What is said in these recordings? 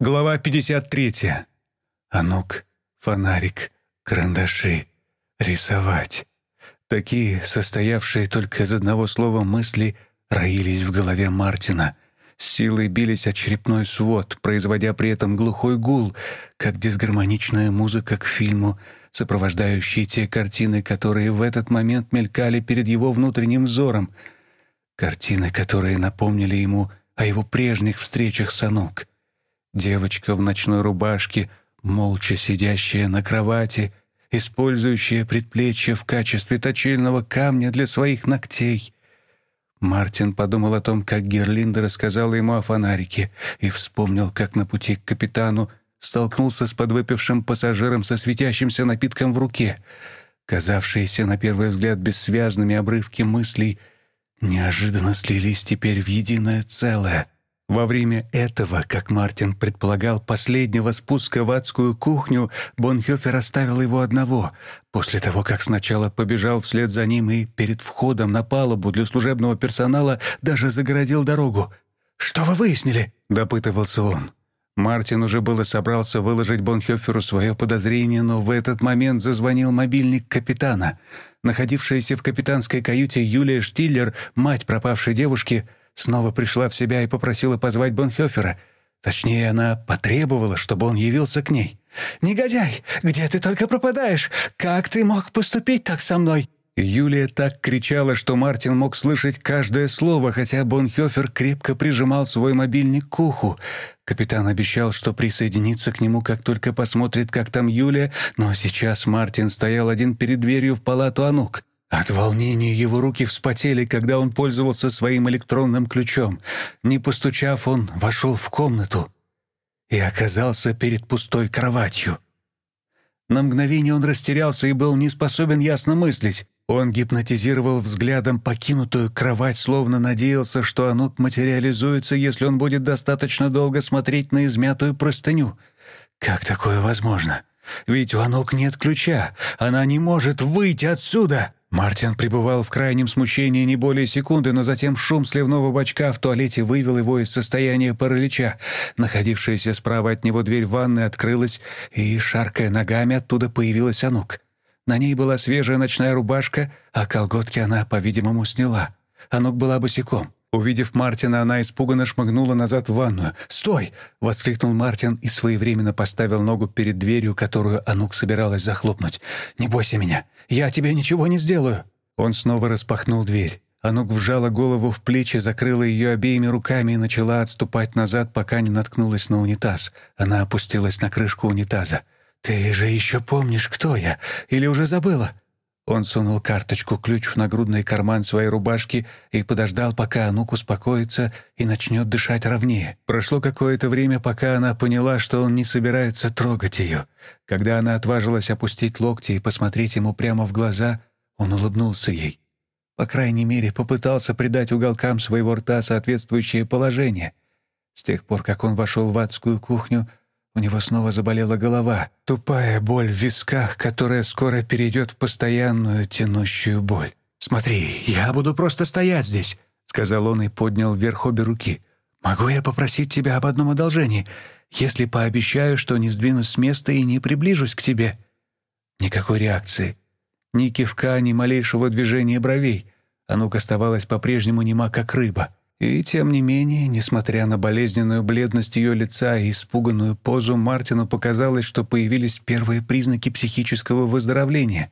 Глава 53. Анук, фонарик, карандаши, рисовать. Такие, состоявшие только из одного слова мысли, роились в голове Мартина. С силой бились о черепной свод, производя при этом глухой гул, как дисгармоничная музыка к фильму, сопровождающие те картины, которые в этот момент мелькали перед его внутренним взором. Картины, которые напомнили ему о его прежних встречах с Анук. Девочка в ночной рубашке, молча сидящая на кровати, использующая предплечье в качестве точильного камня для своих ногтей. Мартин подумал о том, как Герлинда рассказала ему о фонарике, и вспомнил, как на пути к капитану столкнулся с подвыпившим пассажиром со светящимся напитком в руке. Казавшиеся на первый взгляд бессвязными обрывки мыслей неожиданно слились теперь в единое целое — во время этого, как Мартин предполагал, последнего спуска в адскую кухню, Бонхёфер оставил его одного, после того, как сначала побежал вслед за ним и перед входом на палубу для служебного персонала даже загородил дорогу. «Что вы выяснили?» — допытывался он. Мартин уже было собрался выложить Бонхёферу свое подозрение, но в этот момент зазвонил мобильник капитана. Находившаяся в капитанской каюте Юлия Штиллер, мать пропавшей девушки, снова пришла в себя и попросила позвать Бонхёфера. Точнее, она потребовала, чтобы он явился к ней. «Негодяй! Где ты только пропадаешь? Как ты мог поступить так со мной?» Юлия так кричала, что Мартин мог слышать каждое слово, хотя Бонхёфер крепко прижимал свой мобильник к уху. Капитан обещал, что присоединится к нему, как только посмотрит, как там Юлия, но сейчас Мартин стоял один перед дверью в палату Анук. От волнения его руки вспотели, когда он пользовался своим электронным ключом. Не постучав, он вошел в комнату и оказался перед пустой кроватью. На мгновение он растерялся и был не способен ясно мыслить. Он гипнотизировал взглядом покинутую кровать, словно надеялся, что оно материализуется, если он будет достаточно долго смотреть на измятую простыню. Как такое возможно? Ведь у Анук нет ключа. Она не может выйти отсюда. Мартин пребывал в крайнем смущении не более секунды, но затем шум сливного бачка в туалете вывел его из состояния паралича. Находившаяся справа от него дверь ванной открылась, и, шаркая ногами, оттуда появилась Анук. На ней была свежая ночная рубашка, а колготки она, по-видимому, сняла. Анук была босиком. Увидев Мартина, она испуганно шмыгнула назад в ванную. «Стой!» — воскликнул Мартин и своевременно поставил ногу перед дверью, которую Анук собиралась захлопнуть. «Не бойся меня! Я тебе ничего не сделаю!» Он снова распахнул дверь. Анук вжала голову в плечи, закрыла ее обеими руками и начала отступать назад, пока не наткнулась на унитаз. Она опустилась на крышку унитаза. «Ты же еще помнишь, кто я? Или уже забыла?» Он сунул карточку-ключ в нагрудный карман своей рубашки и подождал, пока Анук успокоится и начнет дышать ровнее. Прошло какое-то время, пока она поняла, что он не собирается трогать ее. Когда она отважилась опустить локти и посмотреть ему прямо в глаза, он улыбнулся ей. По крайней мере, попытался придать уголкам своего рта соответствующее положение. С тех пор, как он вошел в адскую кухню, у него снова заболела голова, тупая боль в висках, которая скоро перейдет в постоянную тянущую боль. «Смотри, я буду просто стоять здесь», — сказал он и поднял вверх обе руки. «Могу я попросить тебя об одном одолжении, если пообещаю, что не сдвинусь с места и не приближусь к тебе?» Никакой реакции. Ни кивка, ни малейшего движения бровей. Анук оставалась по-прежнему нема, как рыба. И тем не менее, несмотря на болезненную бледность ее лица и испуганную позу, Мартину показалось, что появились первые признаки психического выздоровления.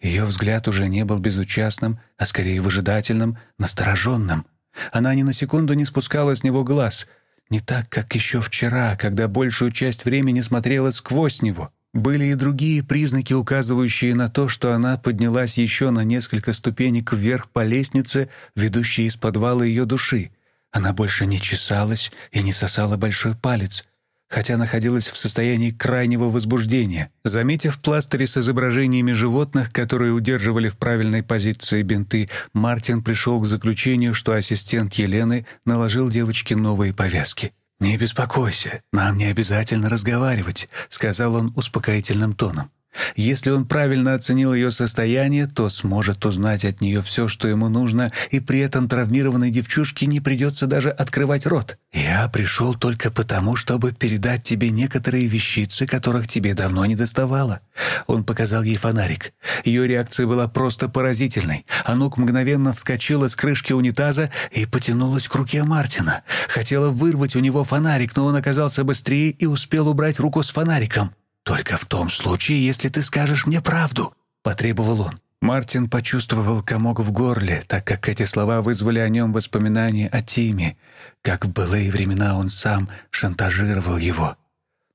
Ее взгляд уже не был безучастным, а скорее выжидательным, настороженным. Она ни на секунду не спускала с него глаз, не так, как еще вчера, когда большую часть времени смотрела сквозь него. Были и другие признаки, указывающие на то, что она поднялась еще на несколько ступенек вверх по лестнице, ведущей из подвала ее души. Она больше не чесалась и не сосала большой палец, хотя находилась в состоянии крайнего возбуждения. Заметив пластыри с изображениями животных, которые удерживали в правильной позиции бинты, Мартин пришел к заключению, что ассистент Елены наложил девочке новые повязки. «Не беспокойся, нам не обязательно разговаривать», — сказал он успокоительным тоном. Если он правильно оценил ее состояние, то сможет узнать от нее все, что ему нужно, и при этом травмированной девчушке не придется даже открывать рот. «Я пришел только потому, чтобы передать тебе некоторые вещицы, которых тебе давно не доставало». Он показал ей фонарик. Ее реакция была просто поразительной. Анук мгновенно вскочила с крышки унитаза и потянулась к руке Мартина. Хотела вырвать у него фонарик, но он оказался быстрее и успел убрать руку с фонариком. «Только в том случае, если ты скажешь мне правду», — потребовал он. Мартин почувствовал комок в горле, так как эти слова вызвали о нем воспоминания о Тиме, как в былые времена он сам шантажировал его.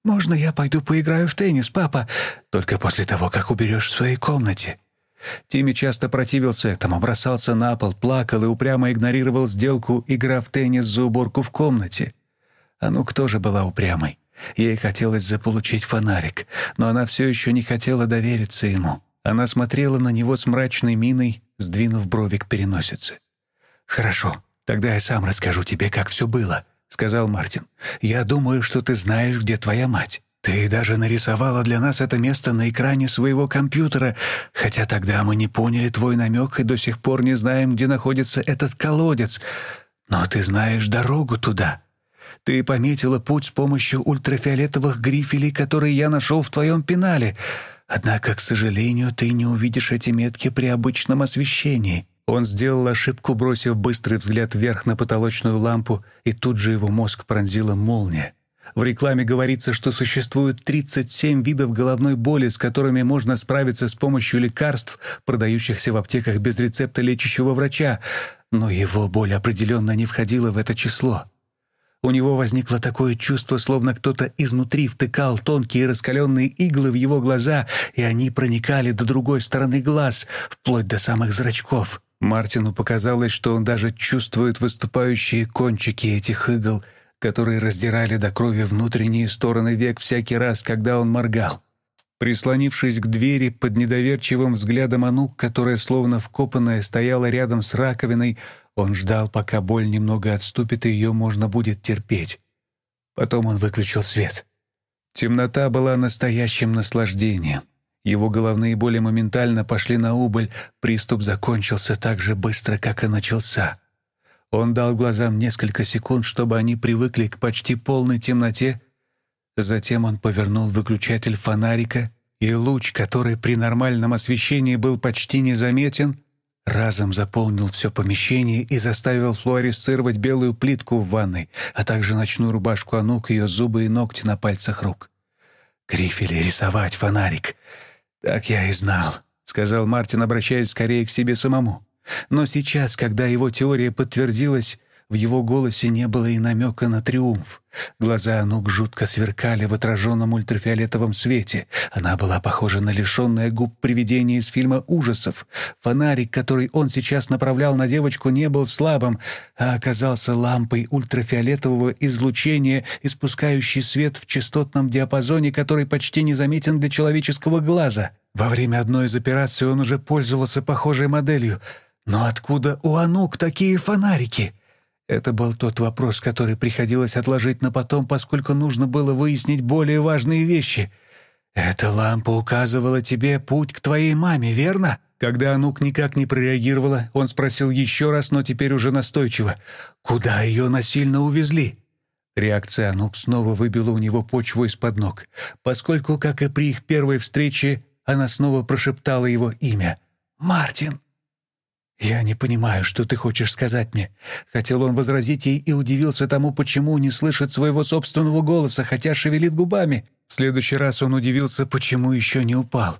«Можно я пойду поиграю в теннис, папа? Только после того, как уберешь в своей комнате». Тимми часто противился этому, бросался на пол, плакал и упрямо игнорировал сделку, игра в теннис за уборку в комнате. Анук тоже была упрямой. Ей хотелось заполучить фонарик, но она все еще не хотела довериться ему. Она смотрела на него с мрачной миной, сдвинув брови к переносице. «Хорошо, тогда я сам расскажу тебе, как все было», — сказал Мартин. «Я думаю, что ты знаешь, где твоя мать. Ты даже нарисовала для нас это место на экране своего компьютера, хотя тогда мы не поняли твой намек и до сих пор не знаем, где находится этот колодец. Но ты знаешь дорогу туда». Ты пометила путь с помощью ультрафиолетовых грифелей, которые я нашел в твоем пенале. Однако, к сожалению, ты не увидишь эти метки при обычном освещении». Он сделал ошибку, бросив быстрый взгляд вверх на потолочную лампу, и тут же его мозг пронзила молния. В рекламе говорится, что существует 37 видов головной боли, с которыми можно справиться с помощью лекарств, продающихся в аптеках без рецепта лечащего врача, но его боль определенно не входила в это число. У него возникло такое чувство, словно кто-то изнутри втыкал тонкие раскаленные иглы в его глаза, и они проникали до другой стороны глаз, вплоть до самых зрачков. Мартину показалось, что он даже чувствует выступающие кончики этих игл, которые раздирали до крови внутренние стороны век всякий раз, когда он моргал. Прислонившись к двери под недоверчивым взглядом Анук, которая словно вкопанная стояла рядом с раковиной, он ждал, пока боль немного отступит, и ее можно будет терпеть. Потом он выключил свет. Темнота была настоящим наслаждением. Его головные боли моментально пошли на убыль, приступ закончился так же быстро, как и начался. Он дал глазам несколько секунд, чтобы они привыкли к почти полной темноте. Затем он повернул выключатель фонарика, и луч, который при нормальном освещении был почти незаметен, разом заполнил все помещение и заставил флуоресцировать белую плитку в ванной, а также ночную рубашку Анук, ее зубы и ногти на пальцах рук. «Грифели рисовать фонарик!» «Так я и знал», — сказал Мартин, обращаясь скорее к себе самому. Но сейчас, когда его теория подтвердилась, в его голосе не было и намека на триумф. Глаза Анук жутко сверкали в отраженном ультрафиолетовом свете. Она была похожа на лишенное губ привидение из фильма ужасов. Фонарик, который он сейчас направлял на девочку, не был слабым, а оказался лампой ультрафиолетового излучения, испускающей свет в частотном диапазоне, который почти незаметен для человеческого глаза. Во время одной из операций он уже пользовался похожей моделью. Но откуда у Анук такие фонарики? Это был тот вопрос, который приходилось отложить на потом, поскольку нужно было выяснить более важные вещи. «Эта лампа указывала тебе путь к твоей маме, верно?» Когда Анук никак не прореагировала, он спросил еще раз, но теперь уже настойчиво. «Куда ее насильно увезли?» Реакция Анук снова выбила у него почву из-под ног, поскольку, как и при их первой встрече, она снова прошептала его имя. «Мартин!» «Я не понимаю, что ты хочешь сказать мне». Хотел он возразить ей и удивился тому, почему не слышит своего собственного голоса, хотя шевелит губами. В следующий раз он удивился, почему еще не упал.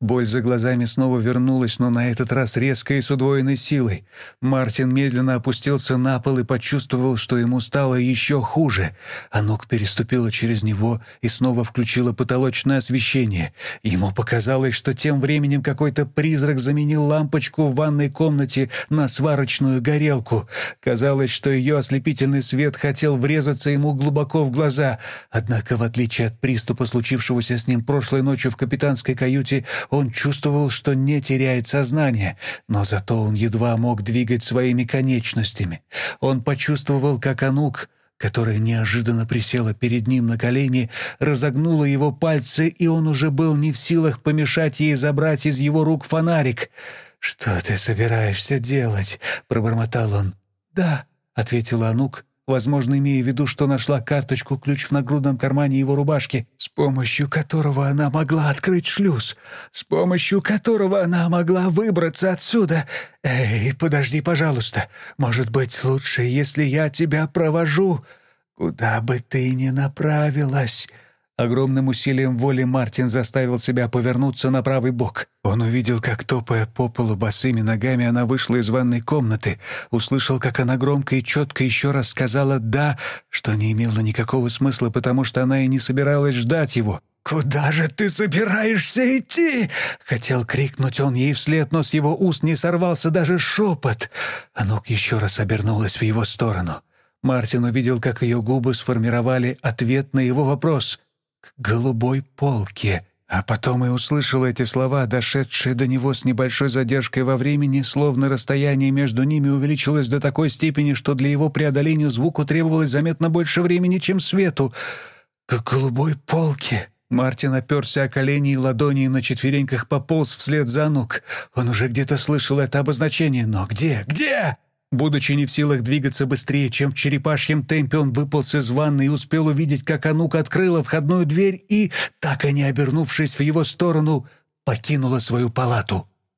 Боль за глазами снова вернулась, но на этот раз резко и с удвоенной силой. Мартин медленно опустился на пол и почувствовал, что ему стало еще хуже. Анук переступила через него и снова включила потолочное освещение. Ему показалось, что тем временем какой-то призрак заменил лампочку в ванной комнате на сварочную горелку. Казалось, что ее ослепительный свет хотел врезаться ему глубоко в глаза. Однако, в отличие от приступа, случившегося с ним прошлой ночью в капитанской каюте, он чувствовал, что не теряет сознание, но зато он едва мог двигать своими конечностями. Он почувствовал, как Анук которая неожиданно присела перед ним на колени, разогнула его пальцы, и он уже был не в силах помешать ей забрать из его рук фонарик. «Что ты собираешься делать?» — пробормотал он. «Да», — ответила Анук, возможно, имея в виду, что нашла карточку-ключ в нагрудном кармане его рубашки, с помощью которого она могла открыть шлюз, с помощью которого она могла выбраться отсюда. «Эй, подожди, пожалуйста. Может быть, лучше, если я тебя провожу, куда бы ты ни направилась». Огромным усилием воли Мартин заставил себя повернуться на правый бок. Он увидел, как, топая по полу босыми ногами, она вышла из ванной комнаты, услышал, как она громко и четко еще раз сказала «да», что не имело никакого смысла, потому что она и не собиралась ждать его. «Куда же ты собираешься идти?» Хотел крикнуть он ей вслед, но с его уст не сорвался даже шепот. Анук еще раз обернулась в его сторону. Мартин увидел, как ее губы сформировали ответ на его вопрос — к голубой полке, а потом и услышал эти слова, дошедшие до него с небольшой задержкой во времени, словно расстояние между ними увеличилось до такой степени, что для его преодоления звуку требовалось заметно больше времени, чем свету. «К голубой полке!» Мартин оперся о колени и ладони и на четвереньках пополз вслед за ног. Он уже где-то слышал это обозначение, но где? Где? Будучи не в силах двигаться быстрее, чем в черепашьем темпе, он выполз из ванны и успел увидеть, как Анука открыла входную дверь и, так и не обернувшись в его сторону, покинула свою палату.